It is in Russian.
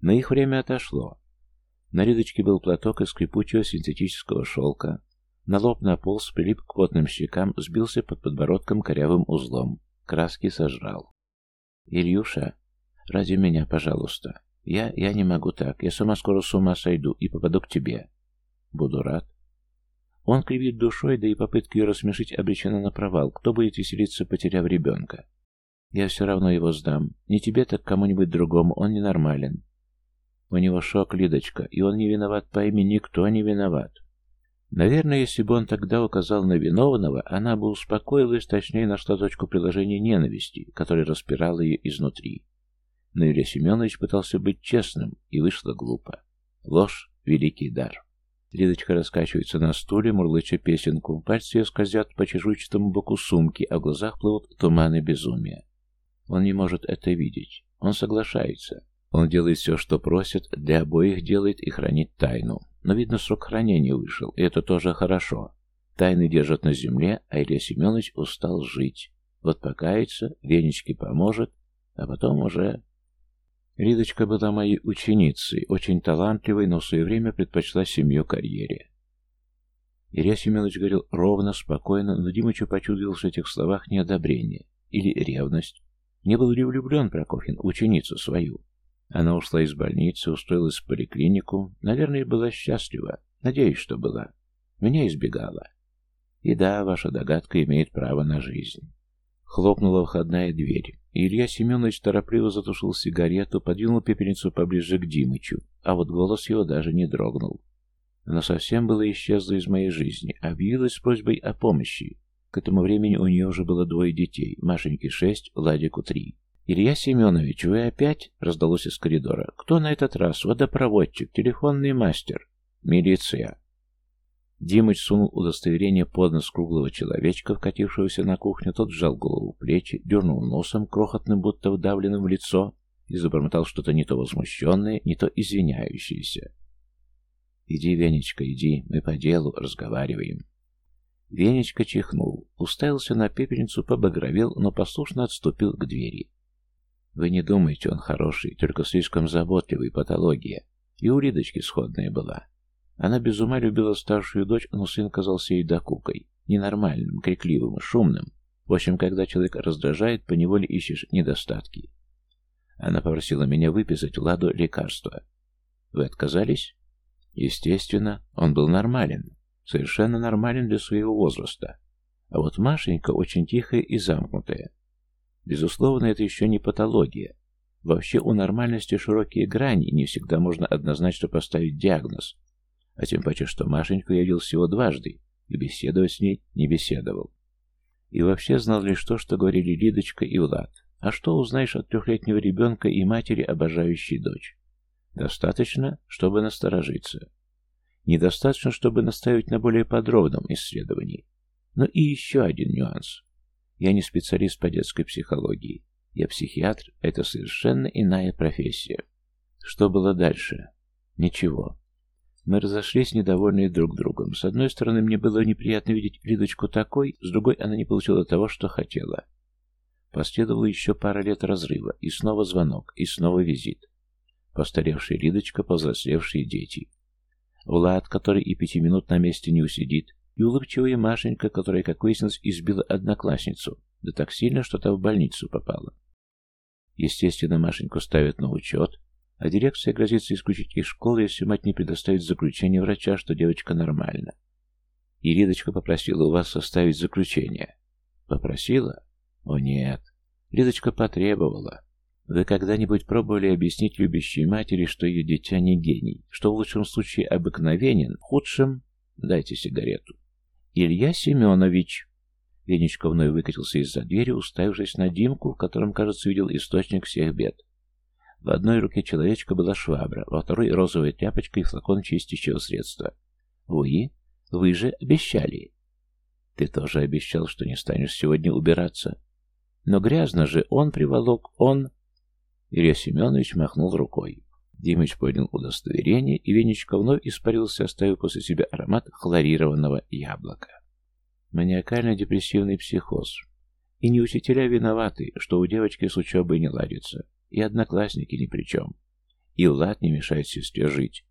Но их время отошло. На Ридочке был платок из скрипучего синтетического шелка. На лоб наполз, прилип к потным щекам, сбился под подбородком корявым узлом. Краски сожрал. «Ильюша, ради меня, пожалуйста. Я... я не могу так. Я сама скоро с ума сойду и попаду к тебе. Буду рад». Он кривит душой, да и попытки ее рассмешить обречена на провал. Кто будет веселиться, потеряв ребенка? Я все равно его сдам. Не тебе, так кому-нибудь другому. Он ненормален. У него шок, Лидочка, и он не виноват, пойми, никто не виноват. Наверное, если бы он тогда указал на виновного, она бы успокоилась, точнее нашла точку приложения ненависти, которая распирала ее изнутри. Но Илья Семенович пытался быть честным, и вышло глупо. Ложь — великий дар. Лидочка раскачивается на стуле, мурлыча песенку. Пальцы ее скользят по чешуйчатому боку сумки, а в глазах плывут туманы безумия. Он не может это видеть. Он соглашается. Он делает все, что просит, для обоих делает и хранит тайну. Но, видно, срок хранения вышел, и это тоже хорошо. Тайны держат на земле, а Илья Семенович устал жить. Вот покается, Венечке поможет, а потом уже... Ридочка была моей ученицей, очень талантливой, но в свое время предпочла семью карьере. Илья Семенович говорил ровно, спокойно, но Димычу почудилось в этих словах неодобрение или ревность. Не был ли влюблен Прокофьин ученицу свою? Она ушла из больницы, устроилась в поликлинику. Наверное, была счастлива. Надеюсь, что была. Меня избегала. И да, ваша догадка имеет право на жизнь. Хлопнула входная дверь. Илья Семенович торопливо затушил сигарету, подвинул пепельницу поближе к Димычу, а вот голос его даже не дрогнул. Она совсем была исчезла из моей жизни, объявилась с просьбой о помощи. К этому времени у нее уже было двое детей, Машеньке шесть, Ладику три. «Илья Семенович, вы опять?» — раздалось из коридора. «Кто на этот раз? Водопроводчик, телефонный мастер?» «Милиция». Димыч сунул удостоверение под нос круглого человечка, вкатившегося на кухню. Тот сжал голову плечи, дернул носом, крохотным, будто вдавленным в лицо, и забормотал что-то не то возмущенное, не то извиняющееся. «Иди, Венечка, иди, мы по делу разговариваем». Венечка чихнул, уставился на пепельницу, побагровел, но послушно отступил к двери. Вы не думайте, он хороший, только слишком заботливый, патология. И у Ридочки сходная была. Она без ума любила старшую дочь, но сын казался ей докукой. Ненормальным, крикливым, шумным. В общем, когда человек раздражает, поневоле ищешь недостатки. Она попросила меня выписать Ладу лекарство. Вы отказались? Естественно, он был нормален. Совершенно нормален для своего возраста. А вот Машенька очень тихая и замкнутая. Безусловно, это еще не патология. Вообще у нормальности широкие грани, и не всегда можно однозначно поставить диагноз. А тем паче, что Машеньку я видел всего дважды, и беседовать с ней не беседовал. И вообще знал лишь то, что говорили Лидочка и Влад. А что узнаешь от трехлетнего ребенка и матери, обожающей дочь? Достаточно, чтобы насторожиться. Недостаточно, чтобы наставить на более подробном исследовании. Но и еще один нюанс. Я не специалист по детской психологии. Я психиатр, это совершенно иная профессия. Что было дальше? Ничего. Мы разошлись, недовольные друг другом. С одной стороны, мне было неприятно видеть Лидочку такой, с другой, она не получила того, что хотела. Последовало еще пара лет разрыва, и снова звонок, и снова визит. Постаревшая Лидочка, повзрослевшие дети. Влад, который и пяти минут на месте не усидит, и улыбчивая Машенька, которая, как выяснилось, избила одноклассницу, да так сильно, что та в больницу попала. Естественно, Машеньку ставят на учет, а дирекция грозится исключить из школы, если мать не предоставит заключение врача, что девочка нормальна. И Лидочка попросила у вас составить заключение. Попросила? О нет. Лидочка потребовала. Вы когда-нибудь пробовали объяснить любящей матери, что ее дитя не гений, что в лучшем случае обыкновенен, в худшем... Дайте сигарету. «Илья Семенович!» Ленечка вновь выкатился из-за двери, уставившись на Димку, в котором, кажется, видел источник всех бед. В одной руке человечка была швабра, во второй — розовая тряпочка и флакон чистящего средства. «Вы? Вы же обещали!» «Ты тоже обещал, что не станешь сегодня убираться!» «Но грязно же! Он приволок, он...» Илья Семенович махнул рукой. Димыч поднял удостоверение, и Венечка вновь испарился, оставив после себя аромат хлорированного яблока. Маниакально-депрессивный психоз. И не учителя виноваты, что у девочки с учебой не ладится, и одноклассники ни при чем. И Влад не мешает сестре жить.